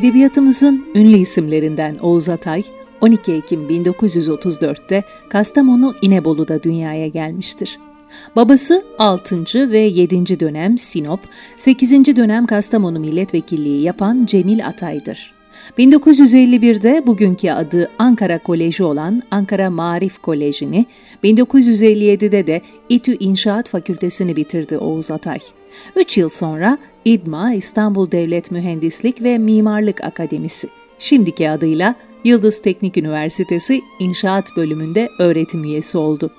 Edebiyatımızın ünlü isimlerinden Oğuz Atay, 12 Ekim 1934'te Kastamonu İnebolu'da dünyaya gelmiştir. Babası 6. ve 7. dönem Sinop, 8. dönem Kastamonu milletvekilliği yapan Cemil Atay'dır. 1951'de bugünkü adı Ankara Koleji olan Ankara Marif Koleji'ni, 1957'de de İTÜ İnşaat Fakültesini bitirdi Oğuz Atay. Üç yıl sonra İDMA İstanbul Devlet Mühendislik ve Mimarlık Akademisi, şimdiki adıyla Yıldız Teknik Üniversitesi İnşaat Bölümünde öğretim üyesi oldu.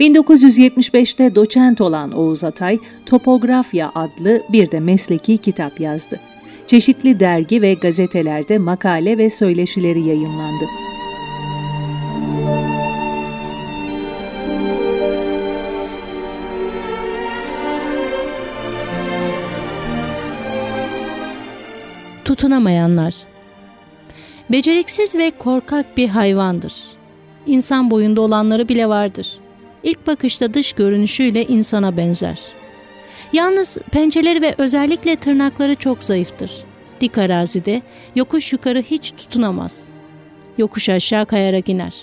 1975'te doçent olan Oğuz Atay, Topografya adlı bir de mesleki kitap yazdı. Çeşitli dergi ve gazetelerde makale ve söyleşileri yayınlandı. Tutunamayanlar Beceriksiz ve korkak bir hayvandır. İnsan boyunda olanları bile vardır. İlk bakışta dış görünüşüyle insana benzer. Yalnız pençeleri ve özellikle tırnakları çok zayıftır. Dik arazide yokuş yukarı hiç tutunamaz. Yokuş aşağı kayarak iner.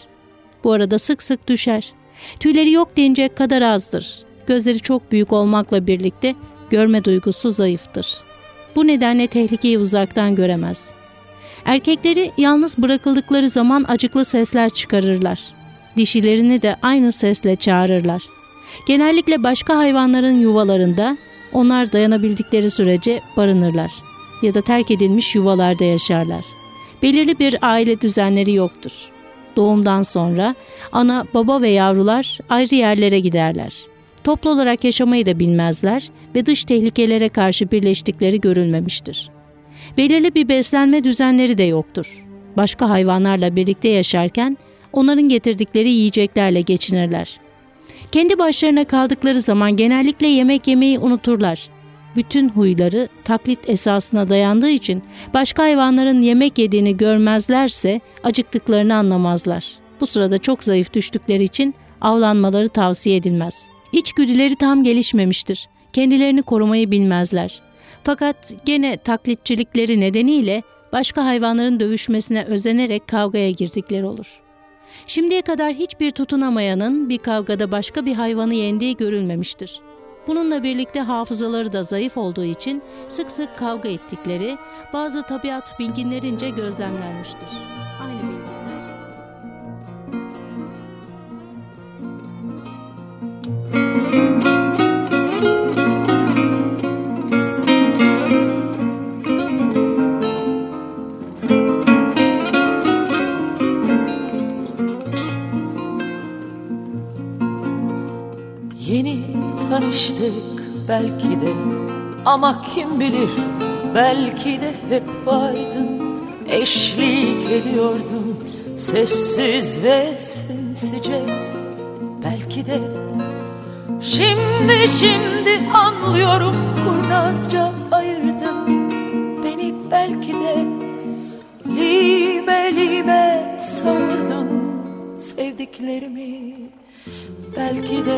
Bu arada sık sık düşer. Tüyleri yok denecek kadar azdır. Gözleri çok büyük olmakla birlikte görme duygusu zayıftır. Bu nedenle tehlikeyi uzaktan göremez. Erkekleri yalnız bırakıldıkları zaman acıklı sesler çıkarırlar. Dişilerini de aynı sesle çağırırlar. Genellikle başka hayvanların yuvalarında onlar dayanabildikleri sürece barınırlar ya da terk edilmiş yuvalarda yaşarlar. Belirli bir aile düzenleri yoktur. Doğumdan sonra ana, baba ve yavrular ayrı yerlere giderler. Toplu olarak yaşamayı da bilmezler ve dış tehlikelere karşı birleştikleri görülmemiştir. Belirli bir beslenme düzenleri de yoktur. Başka hayvanlarla birlikte yaşarken onların getirdikleri yiyeceklerle geçinirler. Kendi başlarına kaldıkları zaman genellikle yemek yemeyi unuturlar. Bütün huyları taklit esasına dayandığı için başka hayvanların yemek yediğini görmezlerse acıktıklarını anlamazlar. Bu sırada çok zayıf düştükleri için avlanmaları tavsiye edilmez. İçgüdüleri tam gelişmemiştir. Kendilerini korumayı bilmezler. Fakat gene taklitçilikleri nedeniyle başka hayvanların dövüşmesine özenerek kavgaya girdikleri olur. Şimdiye kadar hiçbir tutunamayanın bir kavgada başka bir hayvanı yendiği görülmemiştir. Bununla birlikte hafızaları da zayıf olduğu için sık sık kavga ettikleri bazı tabiat bilginlerince gözlemlenmiştir. Aynı bilginler. Tanıştık belki de. Ama kim bilir belki de hep vardın eşlik ediyordum sessiz ve sinsice belki de şimdi şimdi anlıyorum kurnazca ayırdın beni. Belki de lime lime savurdun sevdiklerimi. Belki de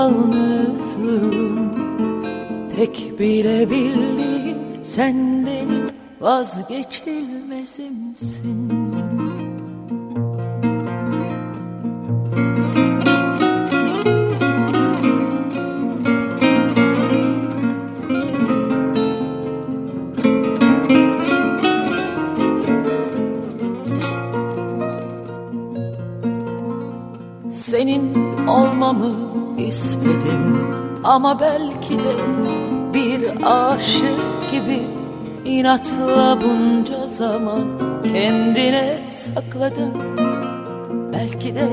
Yalnızlığım. Tek bilebildiğim sen benim vazgeçilmezimsin Ama belki de bir aşık gibi inatla bunca zaman kendine sakladın Belki de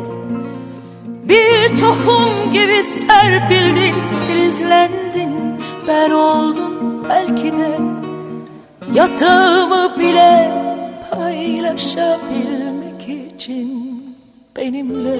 bir tohum gibi serpildin, filizlendin. Ben oldum belki de yatağımı bile paylaşabilmek için benimle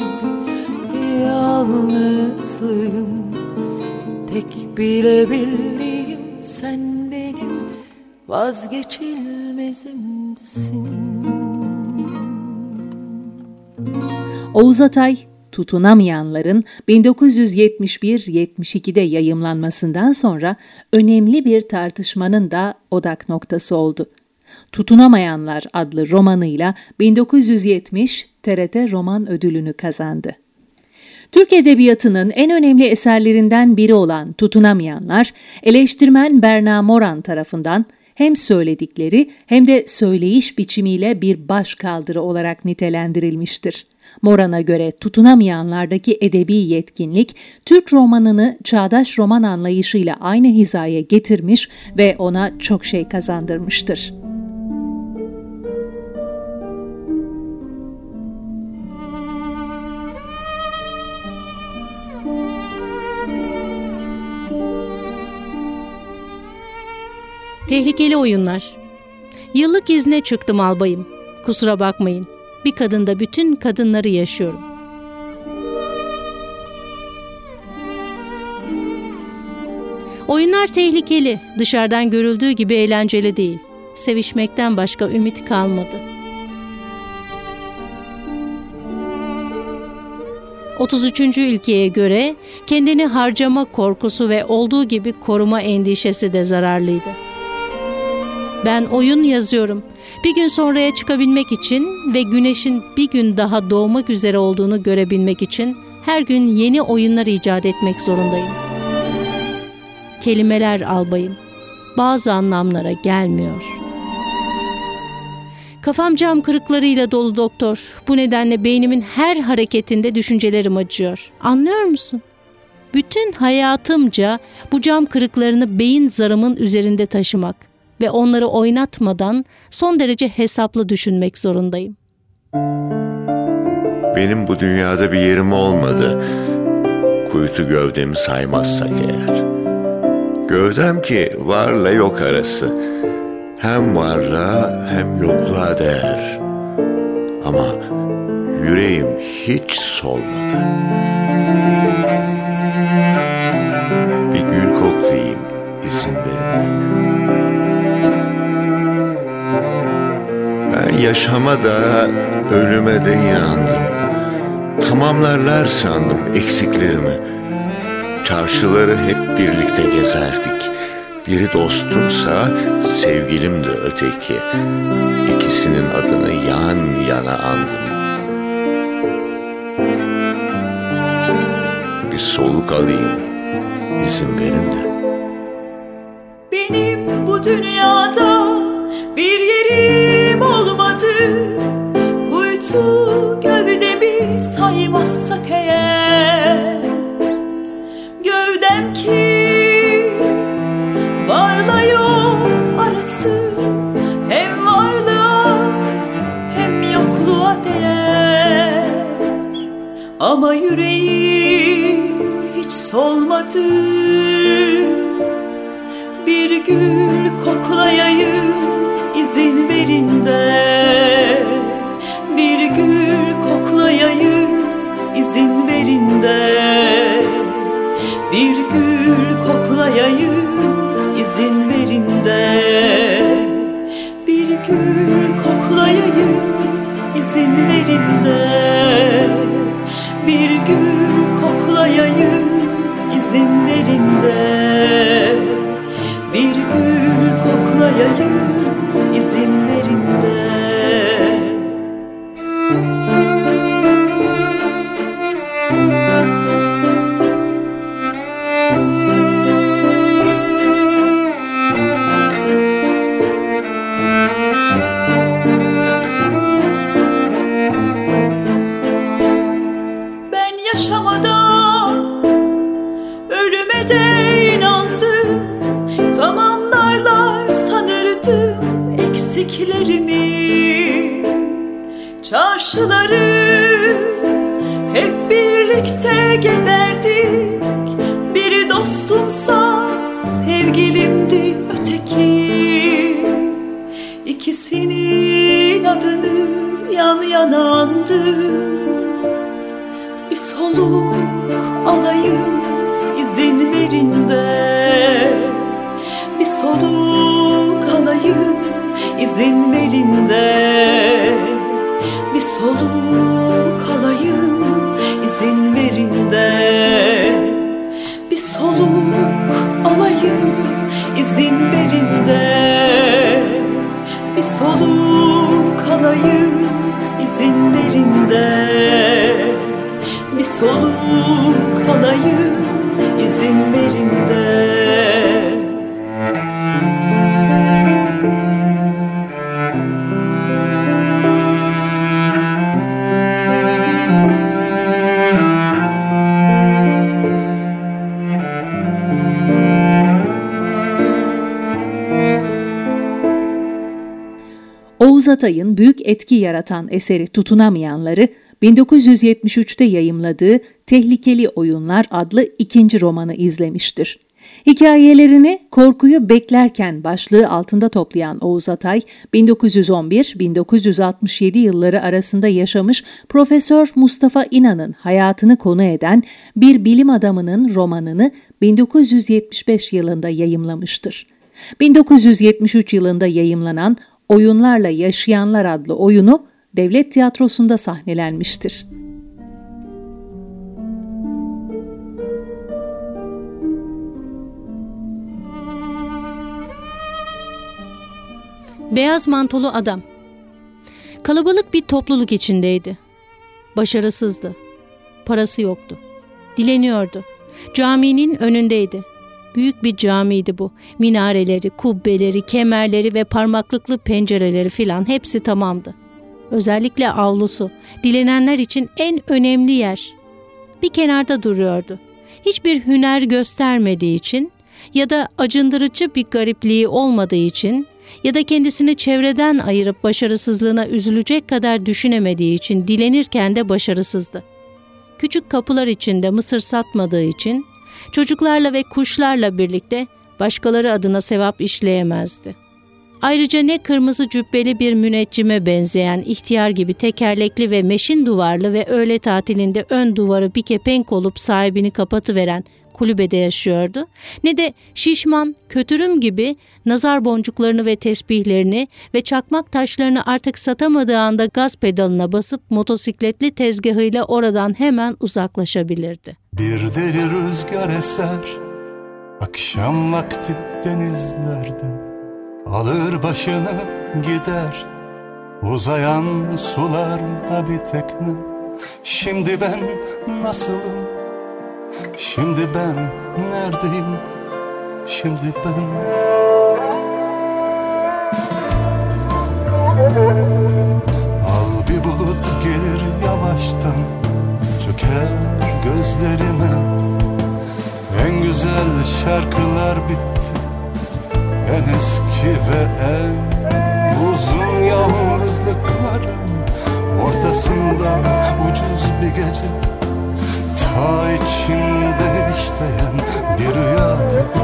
Yalnızlığım tek bilebildiğim sen benim vazgeçilmezimsin Oğuz Atay Tutunamayanların 1971-72'de yayımlanmasından sonra önemli bir tartışmanın da odak noktası oldu. Tutunamayanlar adlı romanıyla 1970 TRT Roman Ödülünü kazandı. Türk Edebiyatı'nın en önemli eserlerinden biri olan Tutunamayanlar, eleştirmen Berna Moran tarafından hem söyledikleri hem de söyleyiş biçimiyle bir başkaldırı olarak nitelendirilmiştir. Moran'a göre tutunamayanlardaki edebi yetkinlik, Türk romanını çağdaş roman anlayışıyla aynı hizaya getirmiş ve ona çok şey kazandırmıştır. Tehlikeli oyunlar. Yıllık izne çıktım albayım. Kusura bakmayın. Bir kadında bütün kadınları yaşıyorum. Oyunlar tehlikeli. Dışarıdan görüldüğü gibi eğlenceli değil. Sevişmekten başka ümit kalmadı. 33. ülkeye göre kendini harcama korkusu ve olduğu gibi koruma endişesi de zararlıydı. Ben oyun yazıyorum. Bir gün sonraya çıkabilmek için ve güneşin bir gün daha doğmak üzere olduğunu görebilmek için her gün yeni oyunlar icat etmek zorundayım. Kelimeler albayım. Bazı anlamlara gelmiyor. Kafam cam kırıklarıyla dolu doktor. Bu nedenle beynimin her hareketinde düşüncelerim acıyor. Anlıyor musun? Bütün hayatımca bu cam kırıklarını beyin zarımın üzerinde taşımak ve onları oynatmadan son derece hesaplı düşünmek zorundayım. Benim bu dünyada bir yerim olmadı. Kuytu gövdemi saymazsak eğer. Gövdem ki varla yok arası. Hem varlığa hem yokluğa değer. Ama yüreğim hiç solmadı. Yaşama da ölüme de inandım. Tamamlarlar sandım eksiklerimi. Çarşıları hep birlikte gezerdik. Biri dostumsa sevgilim de öteki. İkisinin adını yan yana andım. Bir soluk alayım, izin verin de. Benim bu dünyada olmadı Kuytu gövdemi saymazsak eğer. Gövdem ki varla yok arası Hem varlığa hem yokluğa değer. Ama yüreğim hiç solmadı Bir gül koklayayım izin verin verin de Bir gül koklayayım izin verin de Bir gül koklayayım izin verin de Bir gül koklayayım izin verin de Bir gül koklayayım izin verin de Çarşıları hep birlikte gezerdik. Biri dostumsa sevgilimdi öteki. İkisinin adını yan yana andım Bir soluk alayım izin verin de bir soluk alayım izin verin de Bir soluk alayım izin verin de Bir soluk alayım izin verin de Bir soluk alayım izin verin de Atay'ın büyük etki yaratan eseri Tutunamayanları 1973'te yayımladığı Tehlikeli Oyunlar adlı ikinci romanı izlemiştir. Hikayelerini korkuyu beklerken başlığı altında toplayan Oğuz Atay, 1911-1967 yılları arasında yaşamış Profesör Mustafa İnan'ın hayatını konu eden bir bilim adamının romanını 1975 yılında yayımlamıştır. 1973 yılında yayımlanan Oyunlarla Yaşayanlar adlı oyunu devlet tiyatrosunda sahnelenmiştir. Beyaz mantolu adam. Kalabalık bir topluluk içindeydi. Başarısızdı. Parası yoktu. Dileniyordu. Caminin önündeydi. Büyük bir camiydi bu. Minareleri, kubbeleri, kemerleri ve parmaklıklı pencereleri filan hepsi tamamdı. Özellikle avlusu, dilenenler için en önemli yer. Bir kenarda duruyordu. Hiçbir hüner göstermediği için ya da acındırıcı bir garipliği olmadığı için ya da kendisini çevreden ayırıp başarısızlığına üzülecek kadar düşünemediği için dilenirken de başarısızdı. Küçük kapılar içinde mısır satmadığı için çocuklarla ve kuşlarla birlikte başkaları adına sevap işleyemezdi. Ayrıca ne kırmızı cübbeli bir müneccime benzeyen ihtiyar gibi tekerlekli ve meşin duvarlı ve öğle tatilinde ön duvarı bir kepenk olup sahibini kapatıveren kulübede yaşıyordu, ne de şişman, kötürüm gibi nazar boncuklarını ve tesbihlerini ve çakmak taşlarını artık satamadığı anda gaz pedalına basıp motosikletli tezgahıyla oradan hemen uzaklaşabilirdi. Bir deli rüzgar eser, akşam vakti denizlerden alır başını gider. Uzayan sularda bir tekne Şimdi ben nasılım Şimdi ben neredeyim? Şimdi ben. Al bir bulut gelir yavaştan Çöker gözlerime. En güzel şarkılar bitti En eski ve en uzun yalnızlıkların Ortasında ucuz bir gece Ta içinde işleyen bir rüya gibi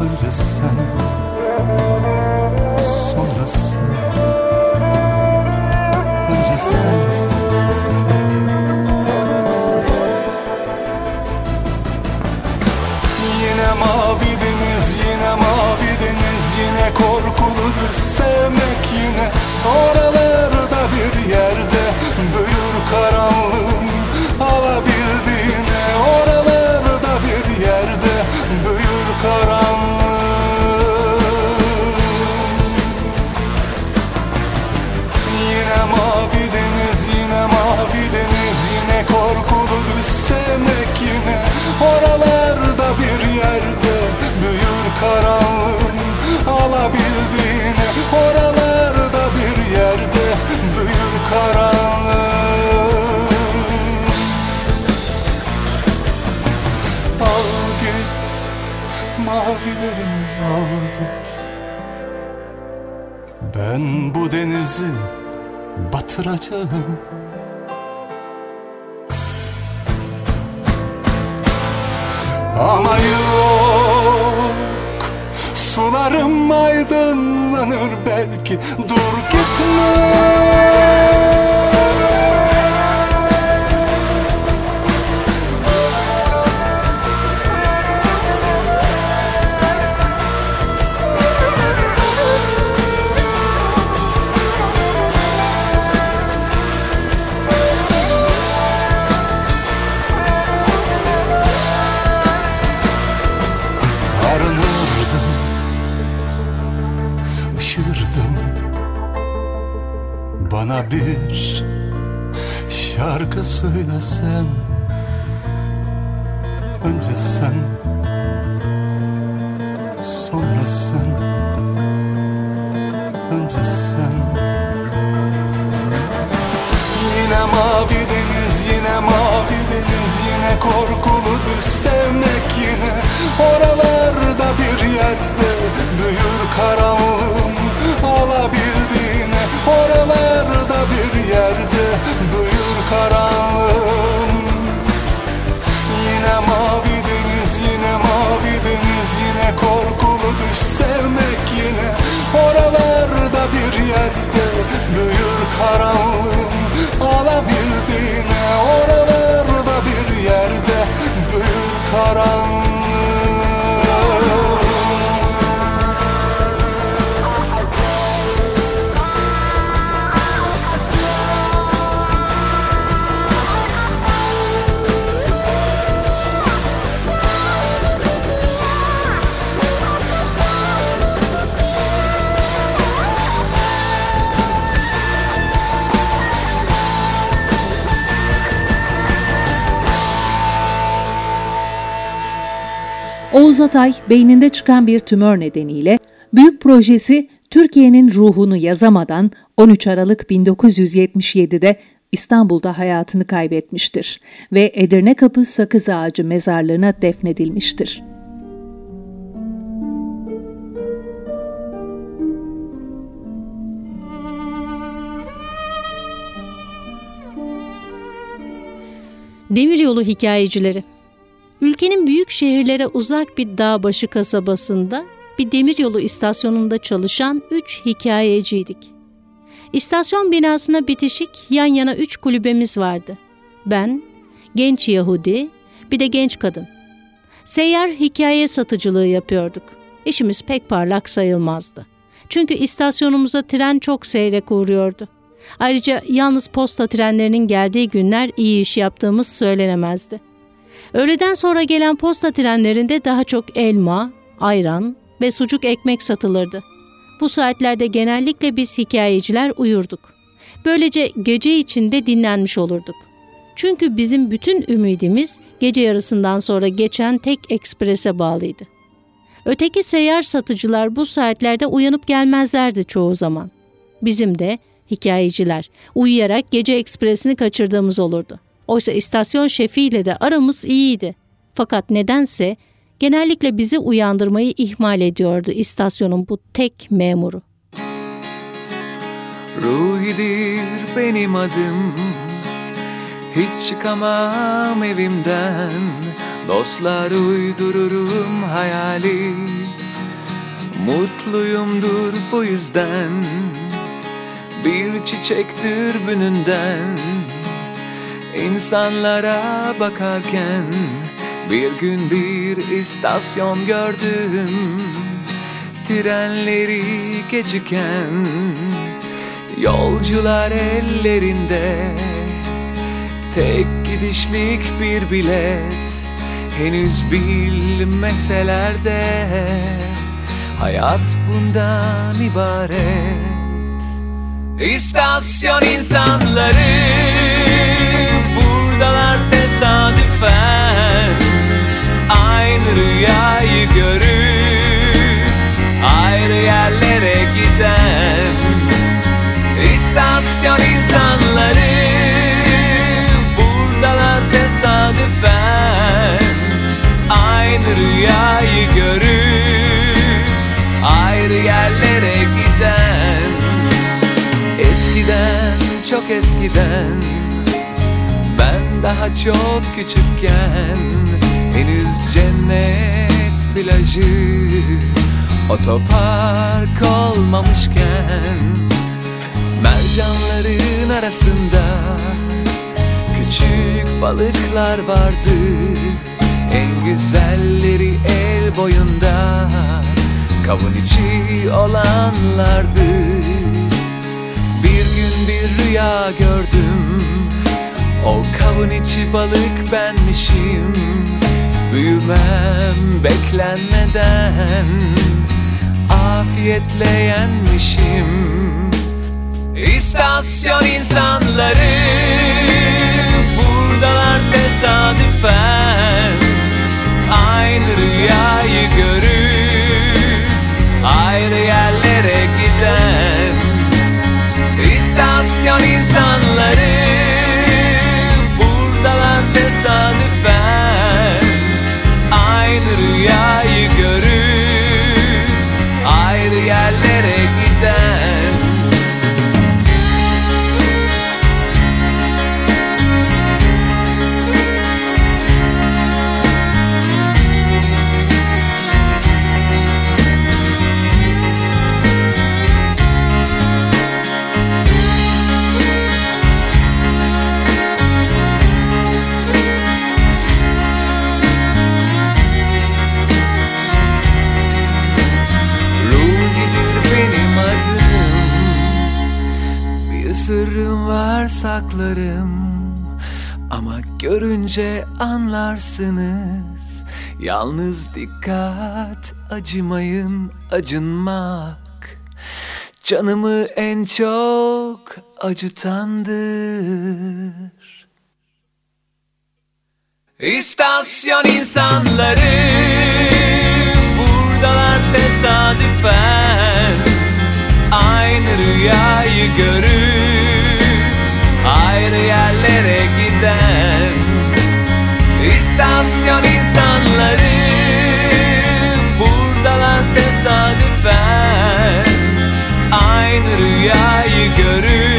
Önce sen Sonra sen. Önce sen. Yine mavi deniz, yine mavi deniz Yine korkulu düz sevmek yine. Oralarda denizi batıracağım. Ama yok Sularım aydınlanır belki. Dur gitme sen Önce sen Oğuz Atay beyninde çıkan bir tümör nedeniyle büyük projesi Türkiye'nin ruhunu yazamadan 13 Aralık 1977'de İstanbul'da hayatını kaybetmiştir ve Edirne Kapı Sakız Ağacı mezarlığına defnedilmiştir. Demiryolu hikayecileri. Ülkenin büyük şehirlere uzak bir dağ başı kasabasında bir demiryolu istasyonunda çalışan üç hikayeciydik. İstasyon binasına bitişik yan yana üç kulübemiz vardı. Ben, genç Yahudi, bir de genç kadın. Seyyar hikaye satıcılığı yapıyorduk. İşimiz pek parlak sayılmazdı. Çünkü istasyonumuza tren çok seyrek uğruyordu. Ayrıca yalnız posta trenlerinin geldiği günler iyi iş yaptığımız söylenemezdi. Öğleden sonra gelen posta trenlerinde daha çok elma, ayran ve sucuk ekmek satılırdı. Bu saatlerde genellikle biz hikayeciler uyurduk. Böylece gece içinde dinlenmiş olurduk. Çünkü bizim bütün ümidimiz gece yarısından sonra geçen tek eksprese bağlıydı. Öteki seyyar satıcılar bu saatlerde uyanıp gelmezlerdi çoğu zaman. Bizim de hikayeciler uyuyarak gece ekspresini kaçırdığımız olurdu. Oysa istasyon şefiyle de aramız iyiydi. Fakat nedense genellikle bizi uyandırmayı ihmal ediyordu istasyonun bu tek memuru. Ruhidir benim adım. Hiç çıkamam evimden. Dostlar uydururum hayali. Mutluyumdur bu yüzden. Bir çiçek dürbününden İnsanlara bakarken Bir gün bir istasyon gördüm. Trenleri geciken Yolcular ellerinde. Tek gidişlik bir bilet Henüz bilmeseler de Hayat bundan ibaret. İstasyon insanları noktalar tesadüfen. Aynı rüyayı görüp ayrı yerlere giden İstasyon insanları. Buradalar tesadüfen. Aynı rüyayı görüp ayrı yerlere giden. Eskiden çok eskiden daha çok küçükken Henüz cennet plajı Otopark olmamışken Mercanların arasında Küçük balıklar vardı. En güzelleri el boyunda Kavun içi olanlardı. Bir gün bir rüya gördüm O kavun içi balık benmişim. Büyümem beklenmeden. Afiyetle yenmişim. İstasyon insanları. Buradalar tesadüfen. Aynı rüyayı görür. Ayrı yerlere giden. İstasyon insanları görünce anlarsınız. Yalnız dikkat acımayın acınmak. Canımı en çok acıtandır. İstasyon insanları buradalar tesadüfen. Aynı rüyayı görür Ayrı yerlere giden İstasyon insanları buradalar tesadüfen. Aynı rüyayı görür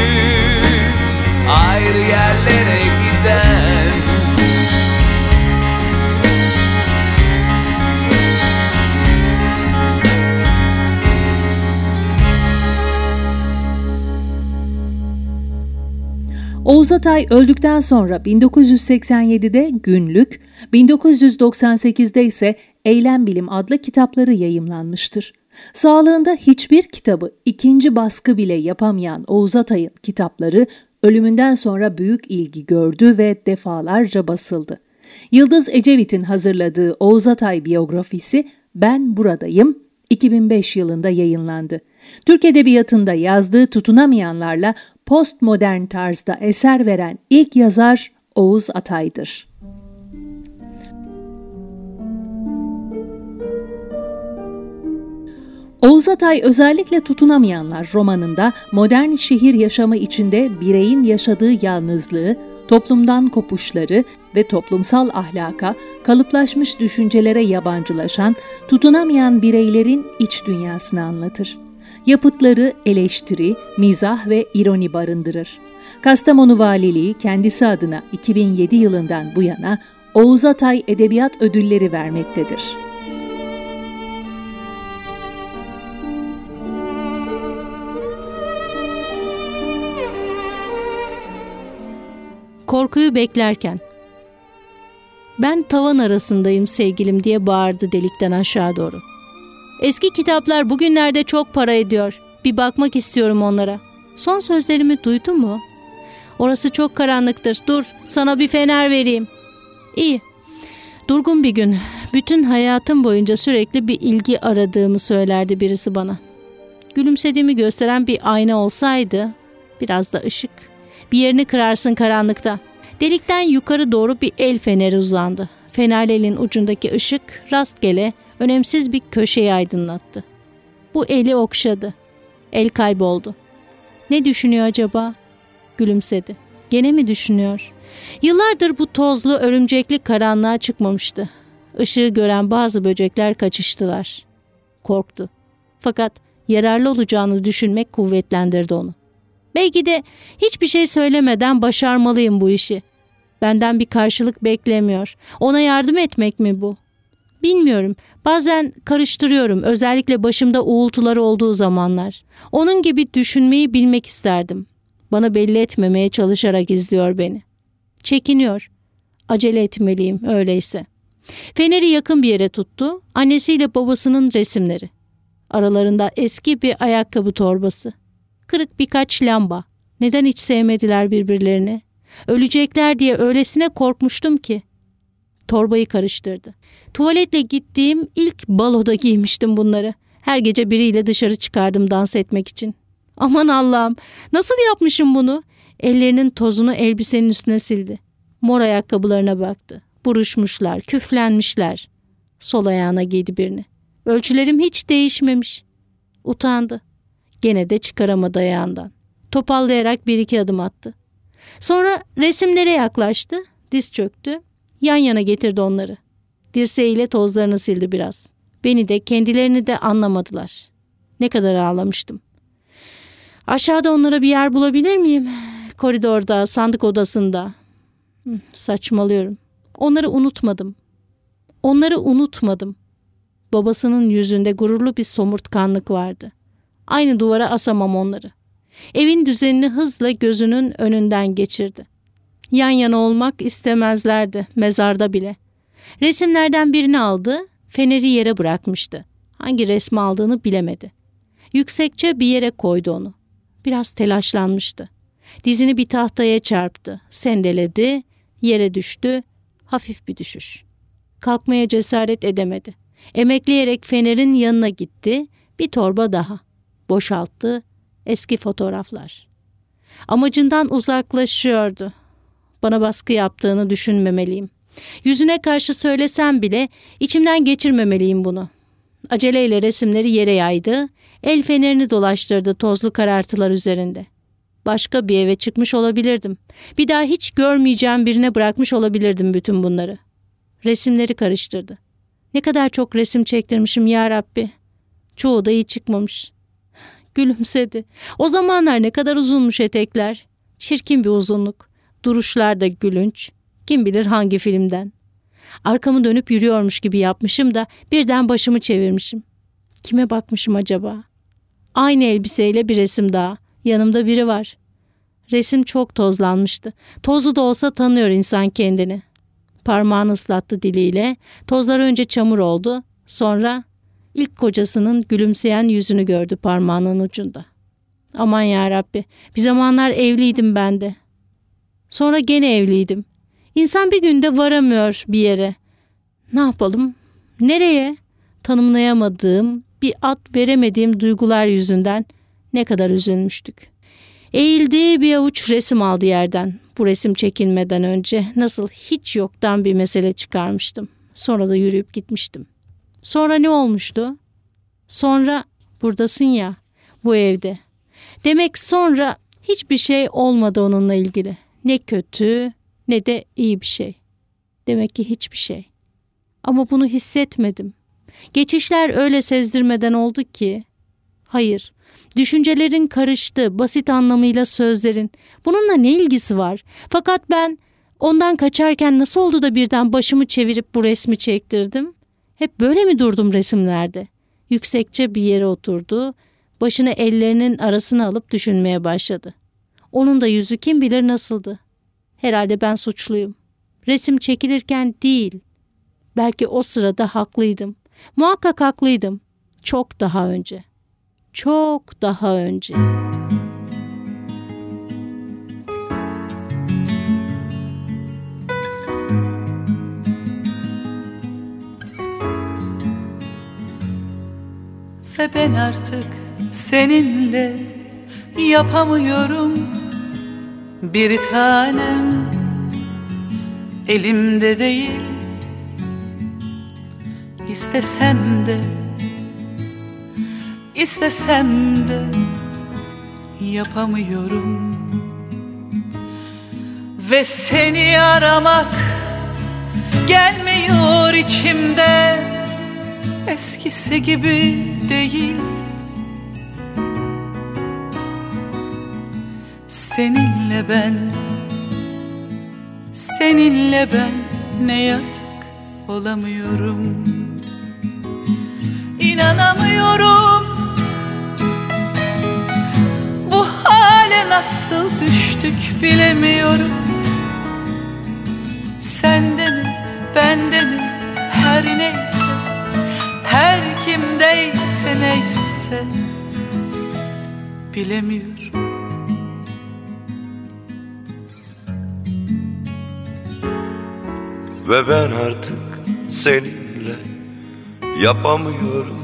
Oğuz Atay öldükten sonra 1987'de Günlük, 1998'de ise Eylem Bilim adlı kitapları yayımlanmıştır. Sağlığında hiçbir kitabı ikinci baskı bile yapamayan Oğuz Atay'ın kitapları ölümünden sonra büyük ilgi gördü ve defalarca basıldı. Yıldız Ecevit'in hazırladığı Oğuz Atay biyografisi Ben Buradayım 2005 yılında yayınlandı. Türk Edebiyatı'nda yazdığı tutunamayanlarla postmodern tarzda eser veren ilk yazar Oğuz Atay'dır. Oğuz Atay özellikle tutunamayanlar romanında modern şehir yaşamı içinde bireyin yaşadığı yalnızlığı, toplumdan kopuşları ve toplumsal ahlaka, kalıplaşmış düşüncelere yabancılaşan, tutunamayan bireylerin iç dünyasını anlatır. Yapıtları eleştiri, mizah ve ironi barındırır. Kastamonu Valiliği kendisi adına 2007 yılından bu yana Oğuz Atay Edebiyat Ödülleri vermektedir. Korkuyu beklerken. Ben tavan arasındayım sevgilim diye bağırdı delikten aşağı doğru. Eski kitaplar bugünlerde çok para ediyor. Bir bakmak istiyorum onlara. Son sözlerimi duydun mu? Orası çok karanlıktır. Dur, sana bir fener vereyim. İyi. Durgun bir gün. Bütün hayatım boyunca sürekli bir ilgi aradığımı söylerdi birisi bana. Gülümsediğimi gösteren bir ayna olsaydı, biraz da ışık. Bir yerini kırarsın karanlıkta. Delikten yukarı doğru bir el feneri uzandı. Fenerlerin ucundaki ışık rastgele önemsiz bir köşeyi aydınlattı. Bu eli okşadı. El kayboldu. Ne düşünüyor acaba? Gülümsedi. Gene mi düşünüyor? Yıllardır bu tozlu, örümcekli karanlığa çıkmamıştı. Işığı gören bazı böcekler kaçıştılar. Korktu. Fakat yararlı olacağını düşünmek kuvvetlendirdi onu. Belki de hiçbir şey söylemeden başarmalıyım bu işi. Benden bir karşılık beklemiyor. Ona yardım etmek mi bu? Bilmiyorum. Bazen karıştırıyorum. Özellikle başımda uğultuları olduğu zamanlar. Onun gibi düşünmeyi bilmek isterdim. Bana belli etmemeye çalışarak izliyor beni. Çekiniyor. Acele etmeliyim öyleyse. Feneri yakın bir yere tuttu. Annesiyle babasının resimleri. Aralarında eski bir ayakkabı torbası. Kırık birkaç lamba. Neden hiç sevmediler birbirlerini? Ölecekler diye öylesine korkmuştum ki. Torbayı karıştırdı. Tuvaletle gittiğim ilk baloda giymiştim bunları. Her gece biriyle dışarı çıkardım dans etmek için. Aman Allah'ım nasıl yapmışım bunu? Ellerinin tozunu elbisenin üstüne sildi. Mor ayakkabılarına baktı. Buruşmuşlar, küflenmişler. Sol ayağına giydi birini. Ölçülerim hiç değişmemiş. Utandı. Gene de çıkaramadı ayağından. Topallayarak bir iki adım attı. Sonra resimlere yaklaştı, diz çöktü, yan yana getirdi onları. Dirseğiyle tozlarını sildi biraz. Beni de kendilerini de anlamadılar. Ne kadar ağlamıştım. Aşağıda onlara bir yer bulabilir miyim? Koridorda, sandık odasında. Saçmalıyorum. Onları unutmadım. Onları unutmadım. Babasının yüzünde gururlu bir somurtkanlık vardı. Aynı duvara asamam onları. Evin düzenini hızla gözünün önünden geçirdi. Yan yana olmak istemezlerdi mezarda bile. Resimlerden birini aldı, feneri yere bırakmıştı. Hangi resmi aldığını bilemedi. Yüksekçe bir yere koydu onu. Biraz telaşlanmıştı. Dizini bir tahtaya çarptı, sendeledi, yere düştü, hafif bir düşüş. Kalkmaya cesaret edemedi. Emekleyerek fenerin yanına gitti, bir torba daha. Boşalttı, eski fotoğraflar. Amacından uzaklaşıyordu. Bana baskı yaptığını düşünmemeliyim. Yüzüne karşı söylesem bile içimden geçirmemeliyim bunu. Aceleyle resimleri yere yaydı, el fenerini dolaştırdı tozlu karartılar üzerinde. Başka bir eve çıkmış olabilirdim. Bir daha hiç görmeyeceğim birine bırakmış olabilirdim bütün bunları. Resimleri karıştırdı. Ne kadar çok resim çektirmişim ya Rabbi. Çoğu da iyi çıkmamış. Gülümsedi. O zamanlar ne kadar uzunmuş etekler. Çirkin bir uzunluk. Duruşlar da gülünç. Kim bilir hangi filmden. Arkamı dönüp yürüyormuş gibi yapmışım da birden başımı çevirmişim. Kime bakmışım acaba? Aynı elbiseyle bir resim daha. Yanımda biri var. Resim çok tozlanmıştı. Tozlu da olsa tanıyor insan kendini. Parmağını ıslattı diliyle. Tozlar önce çamur oldu. Sonra ilk kocasının gülümseyen yüzünü gördü parmağının ucunda. Aman ya Rabbi, bir zamanlar evliydim ben de. Sonra gene evliydim. İnsan bir günde varamıyor bir yere. Ne yapalım? Nereye? Tanımlayamadığım, bir ad veremediğim duygular yüzünden ne kadar üzülmüştük. Eğildi bir avuç resim aldı yerden. Bu resim çekilmeden önce nasıl hiç yoktan bir mesele çıkarmıştım. Sonra da yürüyüp gitmiştim. Sonra ne olmuştu? Sonra buradasın ya bu evde. Demek sonra hiçbir şey olmadı onunla ilgili. Ne kötü ne de iyi bir şey. Demek ki hiçbir şey. Ama bunu hissetmedim. Geçişler öyle sezdirmeden oldu ki. Hayır, düşüncelerin karıştı, basit anlamıyla sözlerin. Bununla ne ilgisi var? Fakat ben ondan kaçarken nasıl oldu da birden başımı çevirip bu resmi çektirdim? Hep böyle mi durdum resimlerde? Yüksekçe bir yere oturdu, başını ellerinin arasına alıp düşünmeye başladı. Onun da yüzü kim bilir nasıldı. Herhalde ben suçluyum. Resim çekilirken değil. Belki o sırada haklıydım. Muhakkak haklıydım. Çok daha önce. Çok daha önce. Ve ben artık seninle yapamıyorum bir tanem elimde değil. İstesem de istesem de yapamıyorum. Ve seni aramak gelmiyor içimde. Eskisi gibi değil Seninle ben Seninle ben ne yazık olamıyorum. İnanamıyorum. Bu hale nasıl düştük bilemiyorum. Sende mi bende mi? Her neyse Her kimdeyse neyse Bilemiyorum Ve ben artık seninle yapamıyorum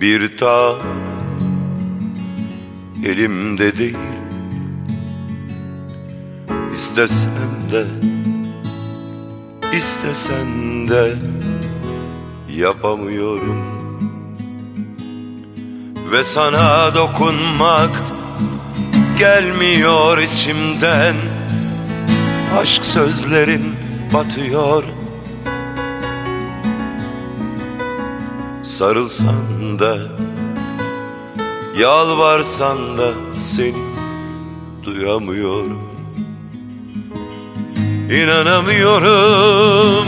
Bir tanem elimde değil İstesem de istesen de yapamıyorum. Ve sana dokunmak gelmiyor içimden. Aşk sözlerin batıyor. Sarılsan da Yalvarsan da seni duyamıyorum. İnanamıyorum.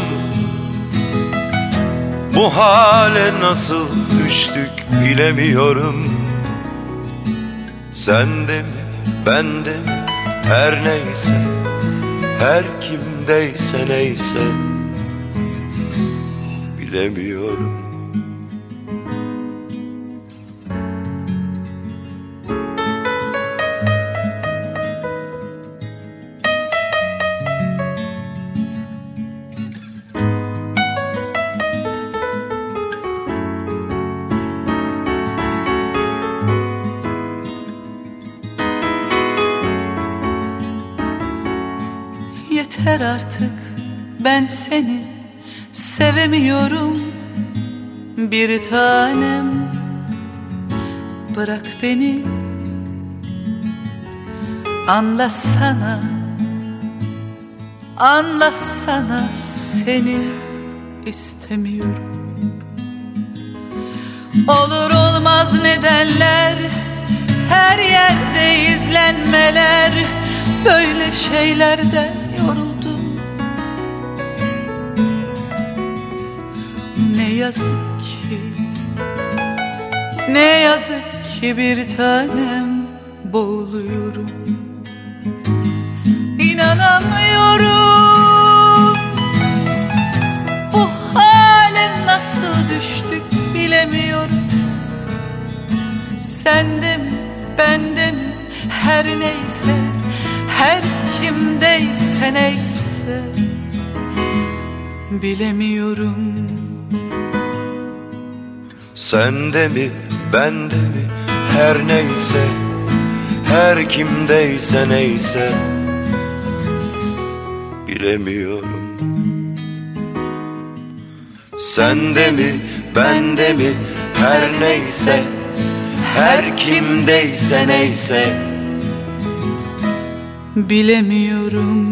Bu hale nasıl düştük bilemiyorum. Sen de mi ben de mi? Her neyse Her kimdeyse neyse. Bilemiyorum ben seni sevemiyorum. Bir tanem bırak beni. Anlasana Anlasana seni istemiyorum. Olur olmaz nedenler Her yerde izlenmeler. Böyle şeylerden yazık ki Ne yazık ki bir tanem boğuluyorum. İnanamıyorum. Bu hale nasıl düştük bilemiyorum. Sende mi bende mi? Her neyse Her kimdeyse neyse. Bilemiyorum Sende mi bende mi? Her neyse Her kimdeyse neyse. Bilemiyorum. Sende mi bende mi? Her neyse Her kimdeyse neyse. Bilemiyorum